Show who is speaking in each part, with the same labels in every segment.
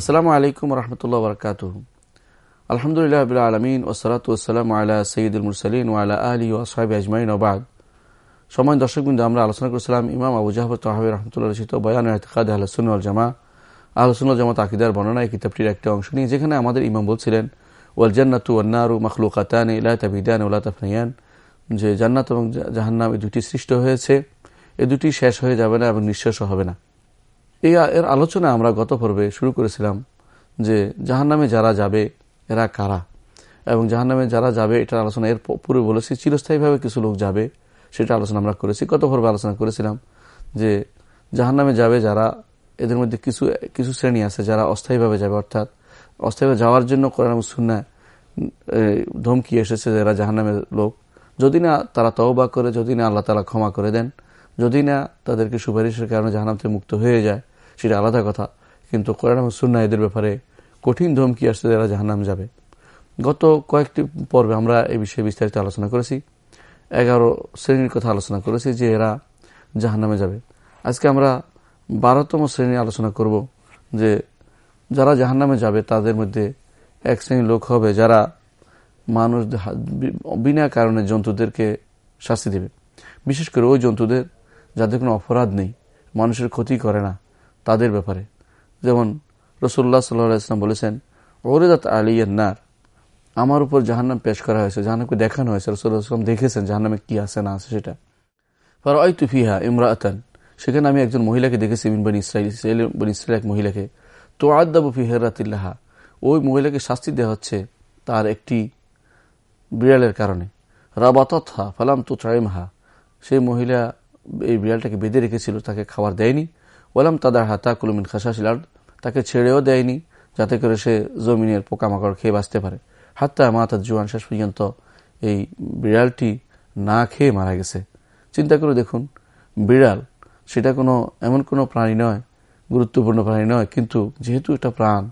Speaker 1: আসসালামু আলাইকুম রহমতুল্লাহ বরকাত আলহামদুলিল্লাহ আবিল আলমিন ওসলাত ওসালাম আল্লাহ সঈদুল মুরসালিন ওয়ালা আলী ও সাহেব আজমাইন ওবাদ সময় দর্শকবৃন্দ, আমরা আলোচনা করেছিলাম ইমাম আবু জাহাব তাহাবি রহমতুল্লাহ রচিত বয়ান এহতকাদ আহসুল জামা আহসুল জামা তাকিদার বর্ণনা এই কিতাবটির একটি অংশ নিয়ে, যেখানে আমাদের ইমাম বলছিলেন, ওয়াল জান্নাতু ওয়ান্নারু মখলুকাতান ইলা তাবিদান ওলা তাফনিয়ান। যে জান্নাত এবং জাহান্নাম এই দুটি সৃষ্ট হয়েছে, এ দুটি শেষ হয়ে যাবে না এবং নিঃশেষও হবে না। এই এর আলোচনা আমরা গত পর্বে শুরু করেছিলাম যে জাহান্নামে যারা যাবে, এরা কারা? এবং জাহান্নামে যারা যাবে, এটার আলোচনা এর পূর্বে বলেছি, চিরস্থায়ীভাবে কিছু লোক যাবে, সেটা আলোচনা আমরা করেছি। গত পর্বে আলোচনা করেছিলাম যে জাহান্নামে যাবে যারা, এদের মধ্যে কিছু কিছু শ্রেণি আছে যারা অস্থায়ীভাবে যাবে, অর্থাৎ অস্থায়ীভাবে যাওয়ার জন্য কোরআন সুন্না ধমকি এসেছে যারা জাহান্নামের লোক। যদি না তারা তওবা করে, যদি না আল্লাহ তালা ক্ষমা করে দেন, যদি না তাদেরকে সুপারিশের কারণে জাহান্নাম থেকে মুক্ত হয়ে যায় সেটা আলাদা কথা। কিন্তু কোরআন এবং সুন্না এদের ব্যাপারে কঠিন ধমকি আসছে যারা জাহান্নাম যাবে। গত কয়েকটি পর্বে আমরা এই বিষয়ে বিস্তারিত আলোচনা করেছি। এগারো শ্রেণির কথা আলোচনা করেছি যে এরা জাহান্নামে যাবে। আজকে আমরা বারোতম শ্রেণি আলোচনা করব যে যারা জাহান্নামে যাবে তাদের মধ্যে এক শ্রেণির লোক হবে যারা মানুষ বিনা কারণে জন্তুদেরকে শাস্তি দেবে। বিশেষ করে ওই জন্তুদের যাদের কোনো অপরাধ নেই, মানুষের ক্ষতি করে না। তাদের ব্যাপারে। যেমন রসুল্লাহ সাল্লাহ ইসলাম বলেছেন ওরেদাত আলিয়ার নার। আমার উপর জাহান্নাম পেশ করা হয়েছে, জাহান্নামকে দেখানো হয়েছে। রসুল্লাহাম দেখেছেন জাহান্নামে কি আছে, না আছে সেটা। পর ওই তুফিহা ইমরাতান সেখানে আমি একজন মহিলাকে দেখেছি বিন ইসরায়েল ইসরায়েল বন ইসরায়েল এক মহিলাকে। তো আদাবু ফিহেরাতিল্লাহা ওই মহিলাকে শাস্তি দেওয়া হচ্ছে তার একটি বিড়ালের কারণে। রাবাতহা ফালাম তু হা সেই মহিলা এই বিড়ালটাকে বেঁধে রেখেছিল, তাকে খাবার দেয়নি। ওলাম তাদার হাতা কুলুমিন খাসাশিল তাকে ছেড়েও দেয়নি যাতে করে সে জমিনের পোকামাকড় খেয়ে বাঁচতে পারে। হাত্তা মাথা জুয়ান, শেষ পর্যন্ত এই বিড়ালটি না খেয়ে মারা গেছে। চিন্তা করে দেখুন, বিড়াল সেটা কোনো এমন কোনো প্রাণী নয়, গুরুত্বপূর্ণ প্রাণী নয়, কিন্তু যেহেতু এটা প্রাণ,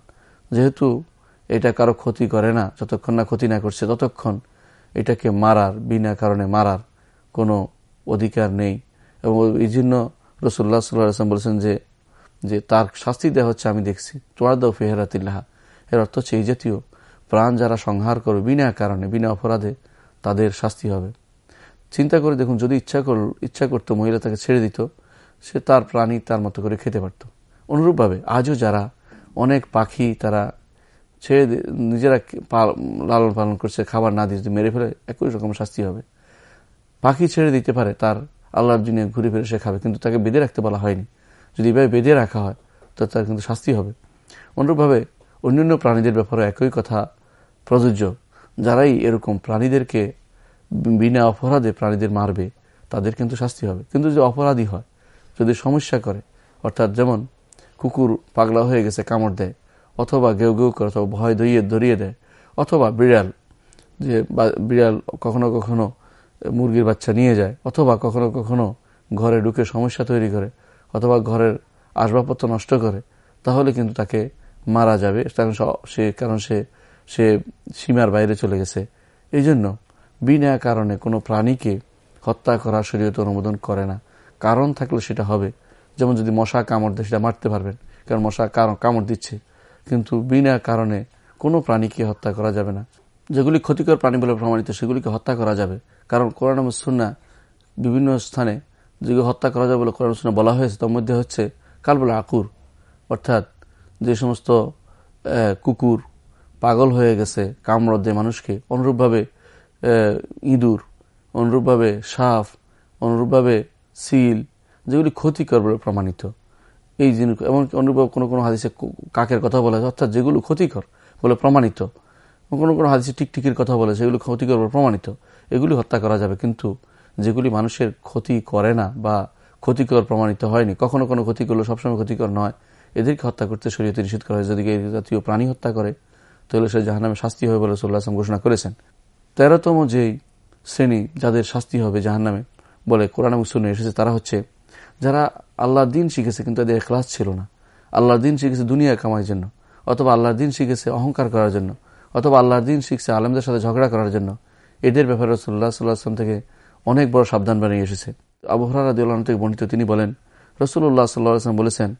Speaker 1: যেহেতু এটা কারও ক্ষতি করে না, যতক্ষণ না ক্ষতি না করছে ততক্ষণ এটাকে মারার, বিনা কারণে মারার কোনো অধিকার নেই। এবং এই জন্য রসুল্লাহ সাল্লাম বলেছেন যে যে তার শাস্তি দেওয়া হচ্ছে আমি দেখছি। চোয়াদাও ফেহরাতিল্লাহা এর অর্থ হচ্ছে এই জাতীয় প্রাণ যারা সংহার করবে বিনা কারণে, বিনা অপরাধে, তাদের শাস্তি হবে। চিন্তা করে দেখুন, যদি ইচ্ছা কর, ইচ্ছা করতো মহিলা তাকে ছেড়ে দিত, সে তার প্রাণী তার মতো করে খেতে পারত। অনুরূপভাবে আজও যারা অনেক পাখি তারা ছেড়ে নিজেরা লালন পালন করছে, খাবার না দিয়ে মেরে ফেলে, একই রকম শাস্তি হবে। পাখি ছেড়ে দিতে পারে তার আল্লাহর দিনে ঘুরে ফিরে সে খাবে, কিন্তু তাকে বেঁধে রাখতে বলা হয়নি। যদি এভাবে বেঁধে রাখা হয়, তো তার কিন্তু শাস্তি হবে। অনুরূপভাবে অন্যান্য প্রাণীদের ব্যাপারে একই কথা প্রযোজ্য। যারাই এরকম প্রাণীদেরকে বিনা অপরাধে প্রাণীদের মারবে, তাদের কিন্তু শাস্তি হবে। কিন্তু যদি অপরাধী হয়, যদি সমস্যা করে, অর্থাৎ যেমন কুকুর পাগলা হয়ে গেছে, কামড় দেয়, অথবা গেউ গেউ করে, অথবা ভয় দইয়ে দরিয়ে দেয়, অথবা বিড়াল, যে বিড়াল কখনো কখনো মুরগির বাচ্চা নিয়ে যায়, অথবা কখনো কখনো ঘরে ঢুকে সমস্যা তৈরি করে, অথবা ঘরের আসবাবপত্র নষ্ট করে, তাহলে কিন্তু তাকে মারা যাবে, কারণ সে কারণ সে সে সীমার বাইরে চলে গেছে। এই জন্য বিনা কারণে কোনো প্রাণীকে হত্যা করা শরীয়ত অনুমোদন করে না। কারণ থাকলে সেটা হবে। যেমন যদি মশা কামড় দেয়, সেটা মারতে পারবেন, কারণ মশা কামড় দিচ্ছে। কিন্তু বিনা কারণে কোনো প্রাণীকে হত্যা করা যাবে না। যেগুলি ক্ষতিকর প্রাণী বলে প্রমাণিত, সেগুলিকে হত্যা করা যাবে। কারণ কোরআন সুন্না বিভিন্ন স্থানে যেগুলো হত্যা করা যাবে বলে কোরআন সুন্না বলা হয়েছে, তার মধ্যে হচ্ছে কালবলা আকুর। অর্থাৎ যে সমস্ত কুকুর পাগল হয়ে গেছে কামড় দেয় মানুষকে, অনুরূপভাবে ইঁদুর, অনুরূপভাবে সাফ অনুরূপভাবে সিল, যেগুলি ক্ষতিকর বলে প্রমাণিত। এই জিনিস এমন অনুরূপ কোনো কোনো হাদিসে কাকের কথা বলা হয় অর্থাৎ যেগুলো ক্ষতিকর বলে প্রমাণিত। কোনো কোনো হাদিসে টিকটিকির কথা বলেছে, এগুলো ক্ষতিকর প্রমাণিত। এগুলি হত্যা করা যাবে, কিন্তু যেগুলি মানুষের ক্ষতি করে না বা ক্ষতিকর প্রমাণিত হয়নি, কখনো কোনো ক্ষতি করলে সবসময় ক্ষতিকর নয়। এদেরকে হত্যা করতে শরীয়তে নিষেধ করা হয় যদি জাতীয় প্রাণী হত্যা করে, তাহলে সে জাহানামে শাস্তি হবে বলে সোল্লা আসলাম ঘোষণা করেছেন। তেরোতম যেই শ্রেণি যাদের শাস্তি হবে জাহান্নামে, বলে কোরআন শুনে এসেছে, তারা হচ্ছে যারা আল্লাহর দিন শিখেছে, কিন্তু এদের ক্লাস ছিল না। আল্লাহর দিন শিখেছে দুনিয়া কামার জন্য, অথবা আল্লাহর দিন শিখেছে অহংকার করার জন্য। অথবা আল্লাহর দিন শিখছে আলমদের সাথে ঝগড়া করার জন্য। এদের ব্যাপারে রসুল্লাহ সাল্লাহ আসলাম থেকে অনেক বড় সাবধান বানিয়ে এসেছে। আবহরাদিউল্লাহ থেকে বর্ণিত তিনি বলেন রসুল্লাহ সাল্লাহ আসলাম বলেছেন,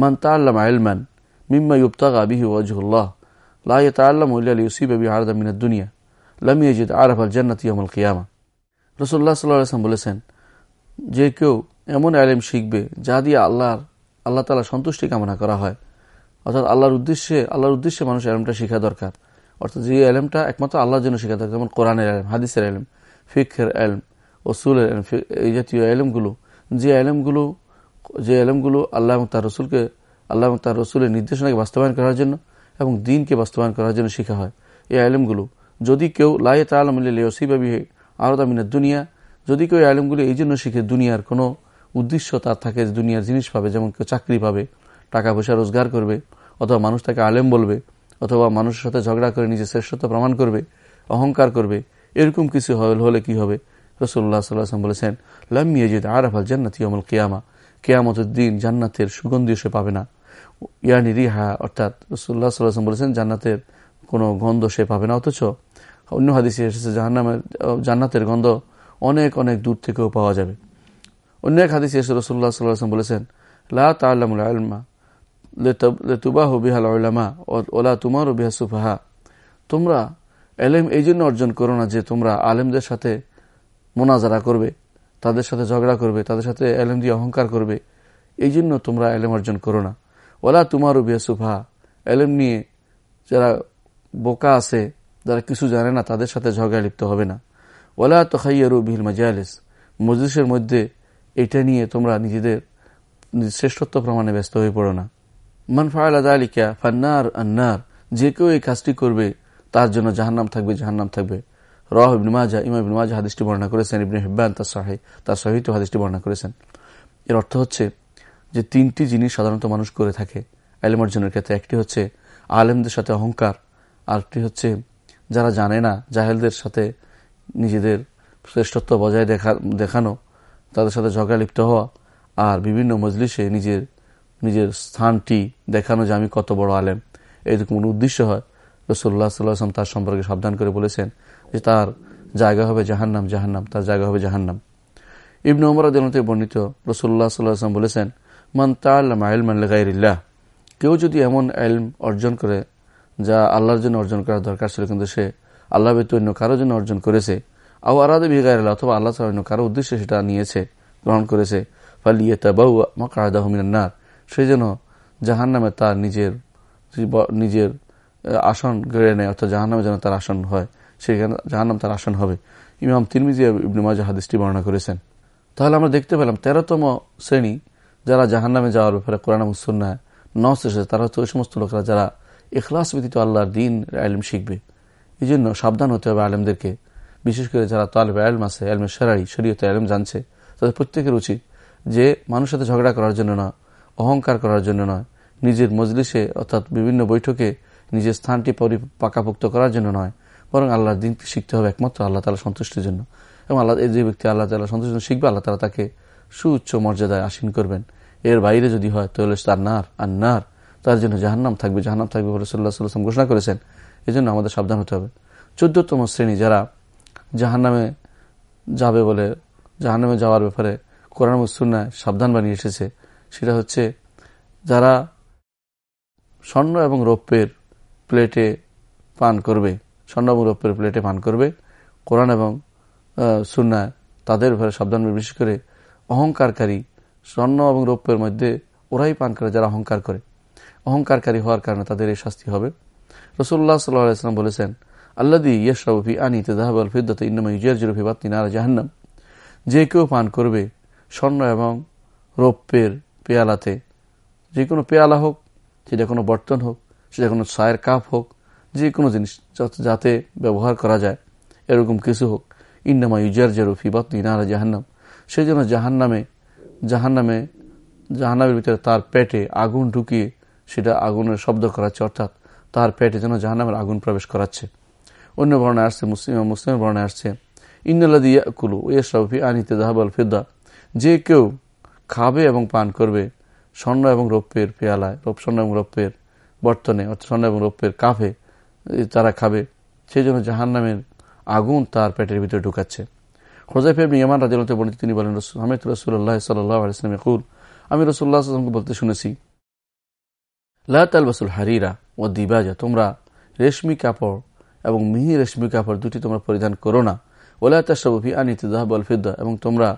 Speaker 1: মান তা আল্লাহ আলমান মিম্মা ইউবতাগা বিহি ওয়াজহুল্লাহ লা ইয়াতাআল্লামু ইল্লা লিয়ুসিবা বিহি আরদা মিনাদ দুনিয়া, লাম ইয়াজিদ আরাফ আল জান্নাত ইয়াউমাল কিয়ামা। আলাইহি ওয়াসাল্লাম বলেছেন, যে কেউ এমন আলেম শিখবে যা দিয়ে আল্লাহর, আল্লাহ তাআলা সন্তুষ্টি কামনা করা হয়। অর্থাৎ আল্লাহর উদ্দেশ্যে আল্লাহর উদ্দেশ্যে মানুষ এলমটা শেখা দরকার। অর্থাৎ যে এলমটা একমাত্র আল্লাহর জন্য শেখা থাকে যেমন কোরআনের এলম, হাদিসের এলম ফিখের এলম ওসুলের এলম এই জাতীয় এলমগুলো, যে এলমগুলো যে এলমগুলো আল্লাহ এবং তার রসুলকে, আল্লাহ এবং তার রসুলের নির্দেশনাকে বাস্তবায়ন করার জন্য এবং দিনকে বাস্তবায়ন করার জন্য শেখা হয়। এই আলমগুলো যদি কেউ লাইয়ে তালমিল্লিবাবি আরদা মিনার দুনিয়া, যদি কেউ আলমগুলো এই জন্য শিখে দুনিয়ার কোনো উদ্দেশ্য তার থাকে দুনিয়ার জিনিস পাবে, যেমন কেউ চাকরি পাবে, টাকা পয়সা রোজগার করবে, অথবা মানুষ তাকে আলেম বলবে অথবা মানুষের সাথে ঝগড়া করে নিজের শ্রেষ্ঠতা প্রমাণ করবে, অহংকার করবে, এরকম কিছু হলে কি হবে? রসুল্লাহ বলেছেন লামিয়াজিদ আরাফাল জান্নাতি অমল কেয়ামা কেয়ামতের দিন জান্নাতের সুগন্ধি সে পাবে না। ইয়ানি রিহা, অর্থাৎ রসুল্লাহ সাল্লাম বলেছেন, জান্নাতের কোনো গন্ধ সে পাবে না, অথচ অন্য হাদিসে এসেছে, জাহান্নামের, জান্নাতের গন্ধ অনেক অনেক দূর থেকেও পাওয়া যাবে। অন্য এক হাদিসে এসে রসুল্লাহ সাল্লাম বলেছেন, লা তাল্লামুল আলমা লেতুবাহ বিহাল ওলামা ওলা তুমারও বিহা সুফাহা। তোমরা এলেম এই জন্য অর্জন করো না যে তোমরা আলেমদের সাথে মোনাজারা করবে, তাদের সাথে ঝগড়া করবে, তাদের সাথে এলেম দিয়ে অহংকার করবে। এই জন্য তোমরা এলেম অর্জন করো না। ওলা তুমারও বিহা সুফাহা। এলেম নিয়ে যারা বোকা আছে, যারা কিছু জানে না, তাদের সাথে ঝগড়া লিপ্ত হবে না। ওলা তখাইয়ারু বিহিল মাজালিস। মজলিসের মধ্যে এটা নিয়ে তোমরা নিজেদের শ্রেষ্ঠত্ব প্রমাণে ব্যস্ত হয়ে পড়ো না। মান ফায়লা আলিকা ফান্নার আন্নার। যে কেউ এই কাজটি করবে, তার জন্য জাহান্নাম থাকবে জাহান্নাম থাকবে। রহ ইবনে মাজা ইমাম ইবনে মাজা হাদিসটি বর্ণনা করেছেন। ইবনে হিব্বান তার সাহে তার সহিত হাদিসটি বর্ণনা করেছেন। এর অর্থ হচ্ছে যে তিনটি জিনিস সাধারণত মানুষ করে থাকে। আলেম অর্জনের ক্ষেত্রে একটি হচ্ছে আলেমদের সাথে অহংকার, আরেকটি হচ্ছে যারা জানে না, জাহেলদের সাথে নিজেদের শ্রেষ্ঠত্ব বজায় দেখা দেখানো, তাদের সাথে ঝগড়া লিপ্ত হওয়া, আর বিভিন্ন মজলিসে নিজের নিজের স্থানটি দেখানো যে আমি কত বড় আলেম। এরকম উদ্দেশ্য হয়? রসুল্লাহ সাল্লাম তার সম্পর্কে সাবধান করে বলেছেন যে তার জায়গা হবে জাহান্নাম জাহান্নাম, তার জায়গা হবে জাহান্নাম। ইবনু উমর আদিলতে বর্ণিত রসুল্লাহ সাল্লাম বলেছেন, মান তাল্লাহ কেউ যদি এমন এলম অর্জন করে যা আল্লাহর জন্য অর্জন করার দরকার ছিল কিন্তু সে আল্লাহ ব্যতীত অন্য কারোর জন্য অর্জন করেছে, আও আরাদে বিগায় অথবা আল্লাহ ছাড়া অন্য কারও উদ্দেশ্যে সেটা নিয়েছে, গ্রহণ করেছে ফালিয়ে তাবাউ মকায়দাহমিনার সেই জন্য জাহান নামে তার নিজের নিজের আসন গড়ে নেয়, অর্থাৎ জাহান নামে যেন তার আসন হয়, সেখানে জাহান নাম তার আসন হবে। ইমাম তিরমিজিয়া ইবনে মাজা হাদিসটি বর্ণনা করেছেন। তাহলে আমরা দেখতে পেলাম তেরোতম শ্রেণি যারা জাহান নামে যাওয়ার ব্যাপারে কোরআন মুসন্নায় নস এসেছে, তারা হচ্ছে ওই সমস্ত লোকেরা যারা এখলাস ব্যতীত আল্লাহর দিন আলম শিখবে। এই জন্য সাবধান হতে হবে আলমদেরকে। বিশেষ করে যারা তালেব আলম আছে আলমের সেরাই, শরীয়তে আলম জানছে, তাদের প্রত্যেকের উচিত যে মানুষের সাথে ঝগড়া করার জন্য না অহংকার করার জন্য নয়। নিজের মজলিসে, অর্থাৎ বিভিন্ন বৈঠকে নিজের স্থানটি পাকাপোক্ত করার জন্য নয়। বরং আল্লাহর দিন শিখতে হবে একমাত্র আল্লাহ তালা সন্তুষ্টির জন্য। এবং আল্লাহ, এই যে ব্যক্তি আল্লাহ তালা সন্তুষ্ট শিখবে, আল্লাহ তালা তাকে সুউচ্চ মর্যাদায় আসীন করবেন। এর বাইরে যদি হয়, তাহলে তার নার আর নার তার জন্য জাহান্নাম থাকবে। জাহান্নাম থাকবে বলে সাল্লাহ সাল্লাম ঘোষণা করেছেন। এই জন্য আমাদের সাবধান হতে হবে। চোদ্দতম শ্রেণি যারা জাহান্নামে যাবে বলে, জাহান্নামে যাওয়ার ব্যাপারে কোরআন মুসুন্নায় সাবধান বানিয়ে এসেছে সেটা হচ্ছে যারা স্বর্ণ এবং রৌপ্যের প্লেটে পান করবে, স্বর্ণ এবং রৌপ্যের প্লেটে পান করবে, কোরআন এবং সুন্নায় তাদের ব্যাপারে সাবধান বিশেষ করে অহংকারকারী স্বর্ণ এবং রৌপ্যের মধ্যে ওরাই পান করে যারা অহংকার করে। অহংকারকারী হওয়ার কারণে তাদের এই শাস্তি হবে। রসুল্লাহ সাল্লাম বলেছেন আল্লাদি ইয়সরফি আনি তেদাহাবাল ফিদ্দত ইন্নামা ইউজিয়ার জিরফি বাত্তি নারা জাহান্নাম। যে কেউ পান করবে স্বর্ণ এবং রৌপ্যের পেয়ালাতে। যে কোনো পেয়ালা হোক সেটা কোনো বর্তন হোক সেটা কোনো চায়ের কাপ হোক, যে কোনো জিনিস যাতে ব্যবহার করা যায়, এরকম কিছু হোক। ইন্নামা ইউজার জেরফি বাত্তি নারা জাহান্নাম। সেই জন্য জাহান্নামে জাহান্নামে, জাহান্নামের ভিতরে তার পেটে আগুন ঢুকিয়ে সেটা আগুনের শব্দ করাচ্ছে, অর্থাৎ তার পেটে যেন জাহান্নামের আগুন প্রবেশ করাচ্ছে। অন্য বর্ণায় আসছে মুসলিম মুসলিমের বর্ণায় আসছে ইন্নাল্লাদি ইয়াকুলু ইয়সরফি আনিতে দাহাবাল ফিদ্দা। যে কেউ খাবে এবং পান করবে স্বর্ণ এবং রৌপ্যের পেয়ালায় রৌপ স্বর্ণ এবং রৌপ্যের বর্তনে, অর্থাৎ স্বর্ণ এবং রৌপ্যের কাফে তারা খাবে। সেই জন্য জাহান নামের আগুন তার পেটের ভিতরে ঢুকাচ্ছে। হোজাইফ ইবনে ইয়ামান রাদিয়াল্লাহু বর্ণিত তিনি বলেন হামিদ রাসূলুল্লাহ সাল্লাল্লাহু আলাইহি ইয়াকুল আমি সাল্লাল্লাহু বলতে শুনেছি লাতালবাসুল হারিরা ও দিবাজা, তোমরা রেশমি কাপড় এবং মিহি রেশমি কাপড় দুটি তোমরা পরিধান করো না। ওলা তাসবি আনিতে ফিদ্দা, এবং তোমরা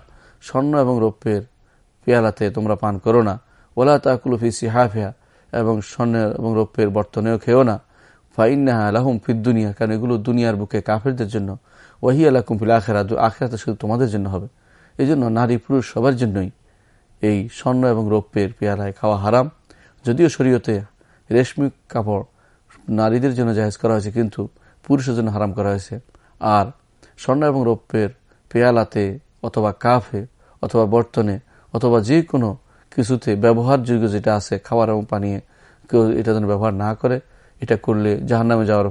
Speaker 1: স্বর্ণ এবং রৌপ্যের পেয়ালাতে তোমরা পান করো না। ওলা তাকুলফি সিহাফিয়া এবং স্বর্ণের এবং রৌপ্যের বর্তনেও খেও না। ফাইন্নাহা আলাহুম ফিদ দুনিয়া, কারণ এগুলো দুনিয়ার বুকে কাফেরদের জন্য। ওয়াহি আল্লাহ কুমফিল আখেরা আখেরাতে শুধু তোমাদের জন্য হবে। এই জন্য নারী পুরুষ সবার জন্যই এই স্বর্ণ এবং রৌপ্যের পেয়ালায় খাওয়া হারাম। যদিও শরীয়তে রেশমি কাপড় নারীদের জন্য জাহেজ করা হয়েছে, কিন্তু পুরুষের জন্য হারাম করা হয়েছে। আর স্বর্ণ এবং রৌপ্যের পেয়ালাতে অথবা কাফে অথবা বর্তনে অথবা যে কোনো কিছুতে ব্যবহারযোগ্য যেটা আছে, খাবার এবং পানিয়ে কেউ এটা যেন ব্যবহার না করে, এটা করলে জাহান নামে যাওয়ার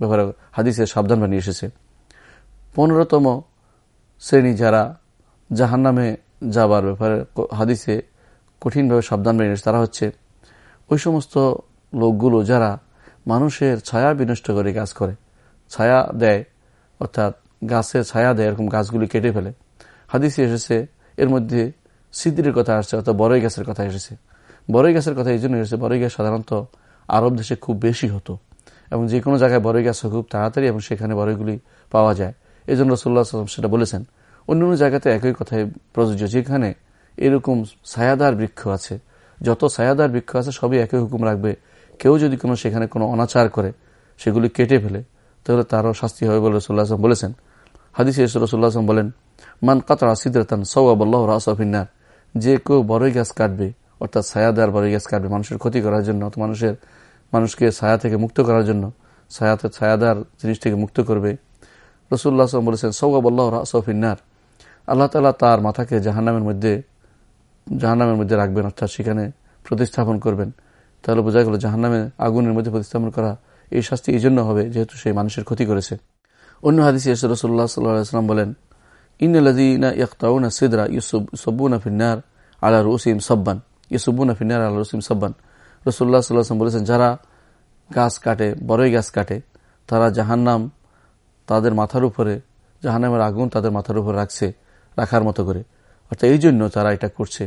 Speaker 1: ব্যাপারে হাদিসে সাবধান বানিয়ে এসেছে। পনেরোতম শ্রেণি যারা জাহান নামে যাবার ব্যাপারে হাদিসে কঠিনভাবে সাবধান বানিয়ে এসেছে, তারা হচ্ছে ওই সমস্ত লোকগুলো যারা মানুষের ছায়া বিনষ্ট করে কাজ করে। ছায়া দেয়, অর্থাৎ গাছের ছায়া দেয়, এরকম গাছগুলি কেটে ফেলে। হাদিসে এসেছে, এর মধ্যে সিদ্ধির কথা আসছে, অর্থাৎ বড়ই গাছের কথা এসেছে। বড়ই গাছের কথা এই জন্য এসেছে বড়ই গাছ সাধারণত আরব দেশে খুব বেশি হতো। এবং যে কোনো জায়গায় বড়ই গাছ খুব তাড়াতাড়ি এবং সেখানে বড়ইগুলি পাওয়া যায়। এই জন্য রসুল্লাহ সেটা বলেছেন। অন্য অন্য জায়গাতে একই কথায় প্রযোজ্য, যেখানে এরকম ছায়াদার বৃক্ষ আছে। যত ছায়াদার বৃক্ষ আছে, সবই একই হুকুম রাখবে। কেউ যদি কোনো সেখানে কোনো অনাচার করে, সেগুলি কেটে ফেলে, তাহলে তারও শাস্তি হবে বলে রসুল্লাহ আসলাম বলেছেন। হাদিস রসুল্লাহ আসলাম বলেন, মান কাতরা সিদ্রাতান সৌয়াবল্লাহ রাসফিনার যে কেউ বড়ই গাছ কাটবে, অর্থাৎ ছায়াদার বড়ই গাছ কাটবে মানুষের ক্ষতি করার জন্য মানুষের, মানুষকে ছায়া থেকে মুক্ত করার জন্য, ছায়াতে ছায়াদার জিনিস থেকে মুক্ত করবে। রসুল্লাহ আসলাম বলেছেন সৌয়াবল্লাহ রাসফিনার আল্লাহ তালা তার মাথাকে জাহান্নামের মধ্যে জাহান্নামের মধ্যে রাখবেন, অর্থাৎ সেখানে প্রতিস্থাপন করবেন। তাহলে বোঝা গেল জাহান্নামে আগুনের মধ্যে প্রতিস্থাপন করা এই শাস্তি এই জন্য হবে, যেহেতু সেই মানুষের ক্ষতি করেছে। অন্য হাদিসে রসুল্লাহ সাল্লাম বলেন ইন্নদিনা ইয়তাউনা সিদরা ইউসুব সব্বুনা ফিন্নার আলা রুসিম সব্বান ইউসুবুনা ফিন্নার আলা রুসিম সব্বান রসুল্লাহ সাল্লাম বলেছেন, যারা গাছ কাটে বড়ই গাছ কাটে, তারা জাহান্নাম তাদের মাথার উপরে, জাহান্নামের আগুন তাদের মাথার উপর রাখছে, রাখার মতো করে। অর্থাৎ এই জন্য তারা এটা করছে।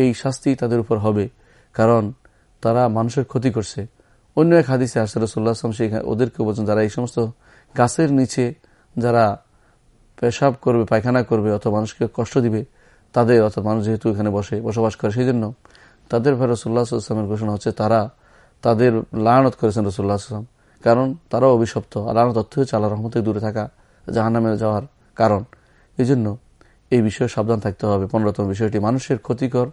Speaker 1: এই শাস্তি তাদের উপর হবে, কারণ তারা মানুষের ক্ষতি করছে। অন্য এক হাদিসে আসলে রসুল্লাহ আসলাম সেই ওদেরকে বলছেন, যারা এই সমস্ত গাছের নিচে, যারা পেশাব করবে, পায়খানা করবে অথবা মানুষকে কষ্ট দিবে, তাদের অর্থাৎ মানুষ যেহেতু এখানে বসে, বসবাস করে সেই জন্য তাদের ভাই রসুল্লাহ আসলামের ঘোষণা হচ্ছে তারা তাদের লায়নত করেছেন রসুল্লাহ আসলাম কারণ তারাও অভিশপ্ত। লায়নত অর্থ হচ্ছে আল্লাহ রহমত দূরে থাকা, জাহান্নামে যাওয়ার কারণ। এই জন্য এই বিষয়ে সাবধান থাকতে হবে। পনেরোতম বিষয়টি, মানুষের ক্ষতিকর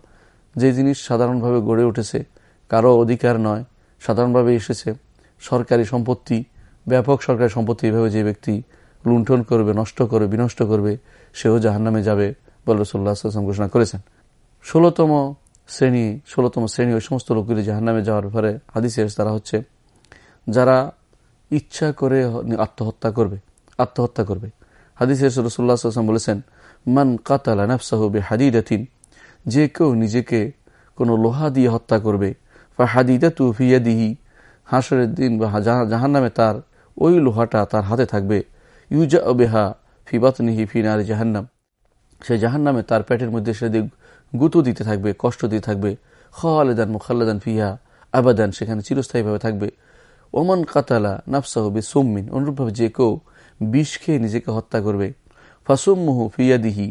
Speaker 1: যে জিনিস সাধারণভাবে গড়ে উঠেছে, কারও অধিকার নয়, সাধারণভাবে এসেছে। সরকারি সম্পত্তি, ব্যাপক সরকারি সম্পত্তি, এভাবে যে ব্যক্তি লুণ্ঠন করবে, নষ্ট করবে, বিনষ্ট করবে, সেও জাহান্নামে যাবে বলে রসুল্লাহ আসলাম ঘোষণা করেছেন। ষোলোতম শ্রেণি ষোলোতম শ্রেণি ওই সমস্ত লোকগুলি জাহান্নামে যাওয়ার পরে হাদিসে তারা হচ্ছে যারা ইচ্ছা করে আত্মহত্যা করবে আত্মহত্যা করবে। হাদিসে রসুল্লাহ আসলাম বলেছেন, মান কাতালা নাফসাহু বে হাদিদাতিন যে কেউ নিজেকে কোনো লোহা দিয়ে হত্যা করবে বা হাদিদা তু ফিয়াদিহি হাসরের দিন বা জাহান নামে তার ওই লোহাটা তার হাতে থাকবে। ইউজা বেহা ফিবাতনিহি ফিনার জাহান্নাম। সে জাহান্নামে তার পেটের মধ্যে সে গুতু দিতে থাকবে, কষ্ট দিতে থাকবে, খালেদান মুখাল্লাদান ফিহা, আবাদান সেখানে চিরস্থায়ীভাবে থাকবে। ওমান কাতালা নাফসাহ বি সুম্মিন অনুরূপভাবে যে কেউ বিষ খেয়ে নিজেকে হত্যা করবে, ফাসুম্মুহু ফিয়াদিহি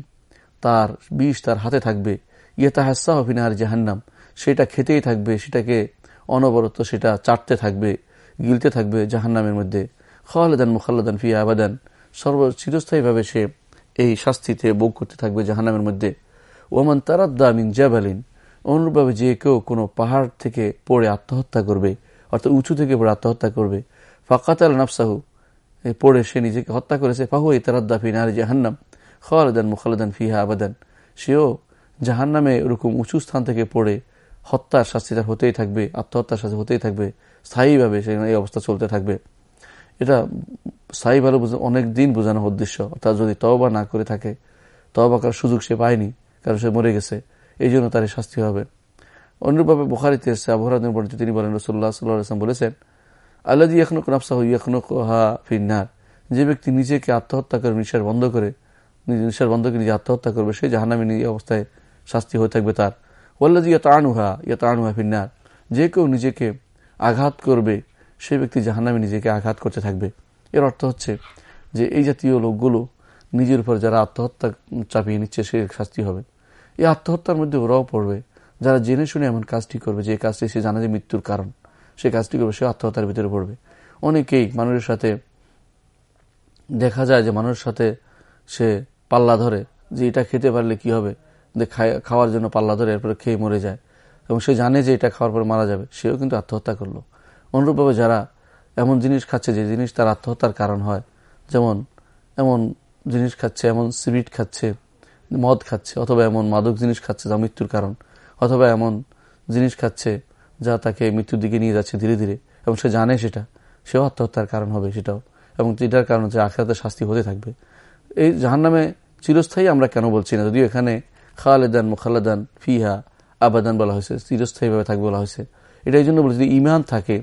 Speaker 1: তার বিষ তার হাতে থাকবে ইয়ে তাহাসাহ ফিনার জাহান্নাম, সেটা খেতেই থাকবে, সেটাকে অনবরত সেটা চাটতে থাকবে, গিলতে থাকবে জাহান্নামের মধ্যে, খালেদান মুখাল্লাদান ফিয়া আবাদান। সর্ব চিরস্থায়ীভাবে সে এই শাস্তিতে ভোগ করতে থাকবে জাহান্নামের মধ্যে। ওমান তারাদ্দা মিন জাবালিন, অনুরূপভাবে যে কেউ কোনো পাহাড় থেকে পড়ে আত্মহত্যা করবে, অর্থাৎ উঁচু থেকে পড়ে আত্মহত্যা করবে ফাকাত আল নাফসাহু পড়ে সে নিজেকে হত্যা করেছে ফাহু এই তারাদ্দা ফি নারী জাহান্নাম, খালেদান মুখালদান ফিহা আবাদান। সেও জাহান্নামে ওরকম উঁচু স্থান থেকে পড়ে হত্যার শাস্তি তার হতেই থাকবে, আত্মহত্যার শাস্তি হতেই থাকবে, স্থায়ীভাবে সেখানে এই অবস্থা চলতে থাকবে। এটা স্থায়ীভাবে অনেক দিন বোঝানোর উদ্দেশ্য। অর্থাৎ যদি তওবা না করে থাকে, তওবা করার সুযোগ সে পায়নি, কারণ সে মরে গেছে। এই জন্য তার শাস্তি হবে। অনুরূপভাবে বুখারিতে এসছে আবহাওয়ার পর্যন্ত তিনি বলেন রসুল্লাহ সাল্লাম বলেছেন আল্লাদি এখনও নাফসাহ ইয়াখনো হা ফিন্নার। যে ব্যক্তি নিজেকে আত্মহত্যা করে, নিঃশ্বাস বন্ধ করে নিঃশ্বাস বন্ধ করে নিজে আত্মহত্যা করবে, সে জাহানামি এই অবস্থায় শাস্তি হয়ে থাকবে তার। ইয়া তানুহা ইয়া তানুহা ফিন্নার। যে কেউ নিজেকে আঘাত করবে সে ব্যক্তি জাহান্নামে নিজেকে আঘাত করতে থাকবে। এর অর্থ হচ্ছে যে এই জাতীয় লোকগুলো নিজের উপর যারা আত্মহত্যা চাপিয়ে নিচ্ছে, সে শাস্তি হবে। এই আত্মহত্যার মধ্যে ওরাও পড়বে। যারা জেনে শুনে এমন কাজটি করবে যে কাজটি সে জানে যে মৃত্যুর কারণ, সে কাজটি করবে, সে আত্মহত্যার ভিতরে পড়বে। অনেকেই মানুষের সাথে দেখা যায় যে মানুষের সাথে সে পাল্লা ধরে যে এটা খেতে পারলে কি হবে? যে খাওয়ার জন্য পাল্লা ধরে এরপরে খেয়ে মরে যায়। এবং সে জানে যে এটা খাওয়ার পর মারা যাবে, সেও কিন্তু আত্মহত্যা করল। অনুরূপভাবে যারা এমন জিনিস খাচ্ছে যে জিনিস তার আত্মহত্যার কারণ হয়, যেমন এমন জিনিস খাচ্ছে, এমন সিবিট খাচ্ছে, মদ খাচ্ছে, অথবা এমন মাদক জিনিস খাচ্ছে যা মৃত্যুর কারণ, অথবা এমন জিনিস খাচ্ছে যা তাকে মৃত্যুর দিকে নিয়ে যাচ্ছে ধীরে ধীরে, এবং সে জানে সেটা, সেও আত্মহত্যার কারণ হবে সেটাও, এবং যেটার কারণ হচ্ছে আখেরাতে শাস্তি হতে থাকবে। এই জাহান নামে চিরস্থায়ী আমরা কেন বলছি না? যদিও এখানে খালেদান মুখালেদান ফিহা, আবাদান বলা হয়েছে, চিরস্থায়ীভাবে থাকবে বলা হয়েছে। এটা এই জন্য বলেছি ইমান থাকে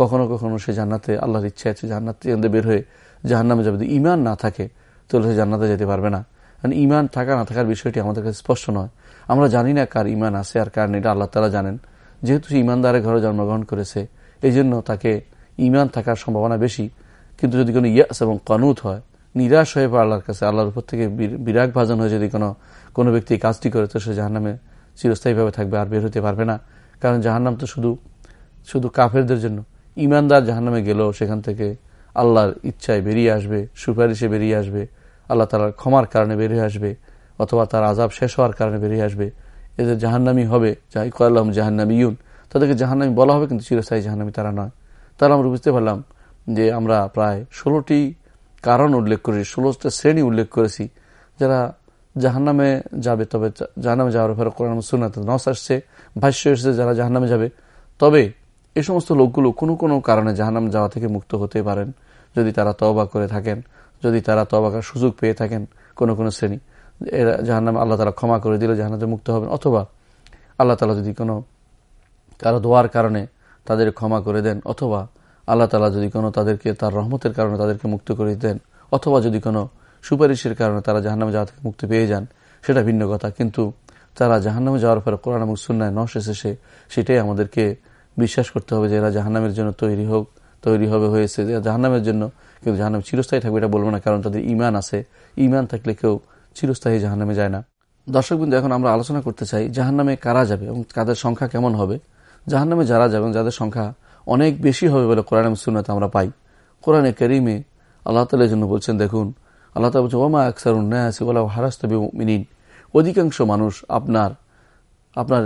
Speaker 1: কখনো সে জান্নাতে, আল্লাহর ইচ্ছা আছে জান্নাত বের হয়ে জাহান্নামে যাবে ইমান না থাকে, তাহলে সে জান্নাতে যেতে পারবে না। কারণ ইমান থাকা, না থাকার বিষয়টি আমাদের কাছে স্পষ্ট নয়। আমরা জানি না কার ইমান আছে আর কার এটা আল্লাহ তালা জানেন। যেহেতু সে ইমানদারের ঘরে জন্মগ্রহণ করেছে এই জন্য তাকে ইমান থাকার সম্ভাবনা বেশি। কিন্তু যদি কোনো ইয়াস এবং কানুত হয়, নিরাশ হয়ে পড়ে আল্লাহর কাছে, আল্লাহর উপর থেকে বিরাগ ভাজন হয়ে যদি কোনো কোনো ব্যক্তি কাজটি করে, তো সে জাহান্নামে চিরস্থায়ীভাবে থাকবে, আর বের হতে পারবে না। কারণ জাহান্নাম তো শুধু শুধু কাফেরদের জন্য। ইমানদার জাহান্নামে গেলেও সেখান থেকে আল্লাহর ইচ্ছায় বেরিয়ে আসবে, সুপারিশে বেরিয়ে আসবে, আল্লাহ তালার ক্ষমার কারণে বেরিয়ে আসবে, অথবা তার আজাব শেষ হওয়ার কারণে বেরিয়ে আসবে। এদের জাহান্নামি হবে যাই কয়াল্লাম জাহান্নামি ইউন তাদেরকে জাহান্নামি বলা হবে, কিন্তু চিরস্থায়ী জাহান্নামি তারা নয়। তারা আমরা বুঝতে পারলাম যে আমরা প্রায় ষোলোটি কারণ উল্লেখ করেছি, ষোলোটা শ্রেণি উল্লেখ করেছি, যারা জাহান্নামে যাবে, তবে জাহান্নামে যাওয়ার ব্যাপারে কোরআন সুনাত নস আসছে, ভাষ্য এসেছে যারা জাহান্নামে যাবে। তবে এই সমস্ত লোকগুলো কোনো কোনো কারণে জাহান্নাম যাওয়া থেকে মুক্ত হতে পারেন। যদি তারা তবা করে থাকেন, যদি তারা তবাকার সুযোগ পেয়ে থাকেন কোনো কোনো শ্রেণি, এরা জাহান্নাম আল্লাহ তালা ক্ষমা করে দিলে জাহান্নাতে মুক্ত হবেন। অথবা আল্লাহ তালা যদি কোনো কারও দোয়ার কারণে তাদের ক্ষমা করে দেন, অথবা আল্লাহ তালা যদি কোনো তাদেরকে, তার রহমতের কারণে তাদেরকে মুক্ত করে দেন, অথবা যদি কোনো সুপারিশের কারণে তারা জাহান্নামে যাওয়া থেকে মুক্তি পেয়ে যান, সেটা ভিন্ন কথা। কিন্তু তারা জাহান্নামে যাওয়ার পরে কোরআন এবং সুন্নায় নশ এসেছে সেটাই আমাদেরকে বিশ্বাস করতে হবে যে এরা জাহান্নামের জন্য তৈরি হোক, তৈরি হবে, হয়েছে। জাহান্নামের জন্য কিন্তু জাহান্নাম চিরস্থায়ী থাকবে, এটা বলব না, কারণ তাদের ইমান আছে। ইমান থাকলে কেউ চিরস্থায়ী জাহান্নামে যায় না। দর্শক বিন্দু, এখন আমরা আলোচনা করতে চাই, জাহান্নামে কারা যাবে এবং তাদের সংখ্যা কেমন হবে? জাহান্নামে যারা যাবে যাদের সংখ্যা অনেক বেশি হবে বলে কোরআন সুন্নাতে আমরা পাই, কোরআনে করিমে আল্লাহ তালের জন্য বলছেন, দেখুন, আল্লাহ তালা বলছেন ওমা আকসার উন্নয়াসি বলা হারাস্তবি মিনিন অধিকাংশ মানুষ আপনার আপনার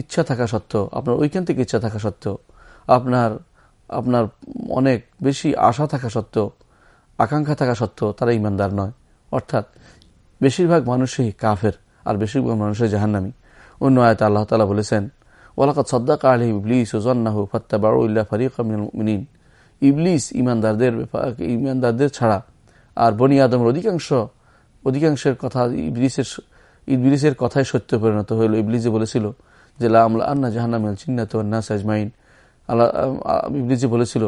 Speaker 1: ইচ্ছা থাকা সত্ত্বেও, আপনার ঐকান্তিক ইচ্ছা থাকা সত্ত্বেও, আপনার আপনার অনেক বেশি আশা থাকা সত্ত্বেও, আকাঙ্ক্ষা থাকা সত্ত্বেও তারা ইমানদার নয়। অর্থাৎ বেশিরভাগ মানুষই কাফের আর বেশিরভাগ মানুষের জাহান্নামি। অন্য আয়ত আল্লাহ তালা বলেছেন ওলাকাত সদ্দাক আলহ ইবলিস ওজন্নাহু ফত্তাবাউল্লাহ ফারিক মিনিন ইবলিস ইমানদারদের ইমানদারদের ছাড়া আর বনি আদমের অধিকাংশ, অধিকাংশের কথা ইবলিসের ইবলিসের কথাই সত্য পরিণত হইল। ইবলিসে বলেছিল যে লা আমলা আন্না জাহান্নাম চিন্নাত নাস আজমাইন। আল্লাহ ইবলিসে বলেছিল,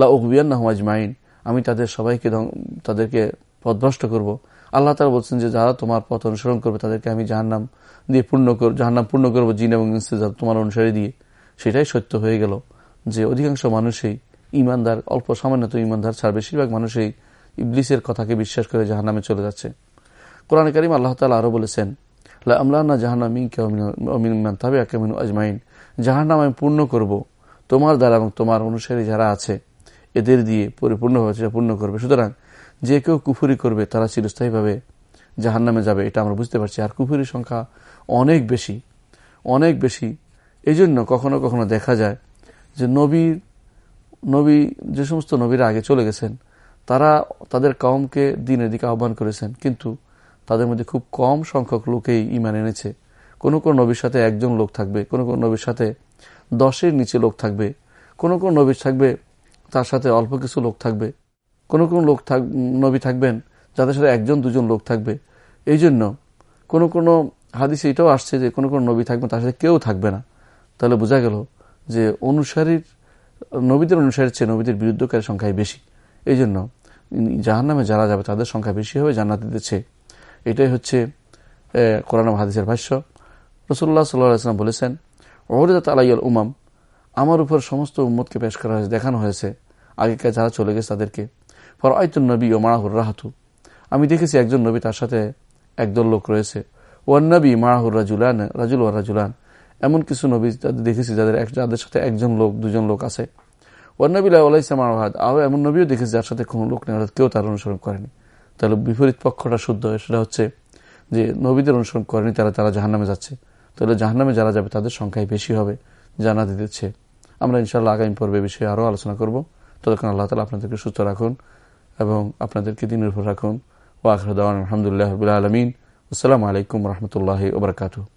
Speaker 1: লা ওকবিয়ান্না আজমাইন, আমি তাদের সবাইকে তাদেরকে পথভ্রষ্ট করব। আল্লাহ তারা বলছেন যে যারা তোমার পথ অনুসরণ করবে, তাদেরকে আমি জাহান্নাম দিয়ে পূর্ণ কর, জাহান্নাম পূর্ণ করব জিন এবং ইনস্তেজার তোমার অনুসারী দিয়ে। সেটাই সত্য হয়ে গেল যে অধিকাংশ মানুষই ইমানদার অল্প সামান্যত ইমানদার ছাড় বেশিরভাগ মানুষই ইবলিসের কথাকে বিশ্বাস করে জাহান্নামে চলে যাচ্ছে। কোরআন করিম আল্লাহ তালা আরও বলেছেন আমলান্না জাহান্নাম মিনকে তবে আকামিন আজমাইন। জাহান্নাম আমি পূর্ণ করব তোমার দ্বারা এবং তোমার অনুসারী যারা আছে, এদের দিয়ে পরিপূর্ণভাবে সেটা পূর্ণ করবে। সুতরাং যে কেউ কুফুরি করবে, তারা চিরস্থায়ীভাবে জাহান নামে যাবে, এটা আমরা বুঝতে পারছি। আর কুফুরির সংখ্যা অনেক বেশি অনেক বেশি। এই জন্য কখনো কখনো দেখা যায় যে নবীর, নবী, যে সমস্ত নবীরা আগে চলে গেছেন, তারা তাদের কমকে দিনের দিকে আহ্বান করেছেন, কিন্তু তাদের মধ্যে খুব কম সংখ্যক লোকেই ইমান এনেছে। কোনো কোন নবীর সাথে একজন লোক থাকবে, কোনো কোনো নবীর সাথে দশের নিচে লোক থাকবে, কোনো কোন নবীর থাকবে, তার সাথে অল্প কিছু লোক থাকবে, কোনো কোনো লোক থাক, নবী থাকবেন, যাদের সাথে একজন, দুজন লোক থাকবে। এই জন্য কোনো কোনো হাদিসে এটাও আসছে যে কোনো কোনো নবী থাকবে তার সাথে কেউ থাকবে না। তাহলে বোঝা গেল যে অনুসারীর, নবীদের অনুসারীর চেয়ে নবীদের বিরুদ্ধকারী সংখ্যাই বেশি। এই জন্য জাহান নামে যারা যাবে, তাদের সংখ্যা বেশি হবে জান্নাতিদের চেয়ে। এটাই হচ্ছে কোরআন হাদিসের ভাষ্য। রসুল্লাহ সাল্লাম বলেছেন ওহরজাত আলাইয়াল উমাম আমার উপর সমস্ত উম্মতকে পেশ করা হয়েছে, দেখানো হয়েছে। আগেকার যারা চলে গেছে তাদেরকে। ফর আয়তুল নবী ও মারাহুর রাহাতু। আমি দেখেছি একজন নবী তার সাথে একদল লোক রয়েছে। ওয়ান নবী মারাহুর রাজুলান, রাজুল ওয়া রাজুলান। এমন কিছু নবী যাদের দেখেছি যাদের যাদের সাথে একজন লোক, দুজন লোক আছে। ওয়ান নবী আলাইসলাম আহাদ আরও এমন নবীও দেখেছি যার সাথে কোনো লোক নেই, অর্থাৎ কেউ তার অনুসরণ করেনি। তাহলে বিপরীত পক্ষটা শুদ্ধ হয়। সেটা হচ্ছে যে নবীদের অনুসরণ করেনি তারা তারা জাহান্নামে যাচ্ছে। তাহলে জাহান্নামে যারা যাবে তাদের সংখ্যাই বেশি হবে জানাতে দিচ্ছে। আমরা ইনশাল্লাহ আগামী পর্বে বিষয়ে আরও আলোচনা করব। ততক্ষণ আল্লাহ তালা আপনাদেরকে সুস্থ রাখুন এবং আপনাদেরকে দিনের উপর রাখুন। ও আখরদান আলহামদুলিল্লাহ আলমিন। আসসালামু আলাইকুম রহমতুল্লাহ ওবরাকাতু